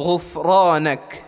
غفرانك.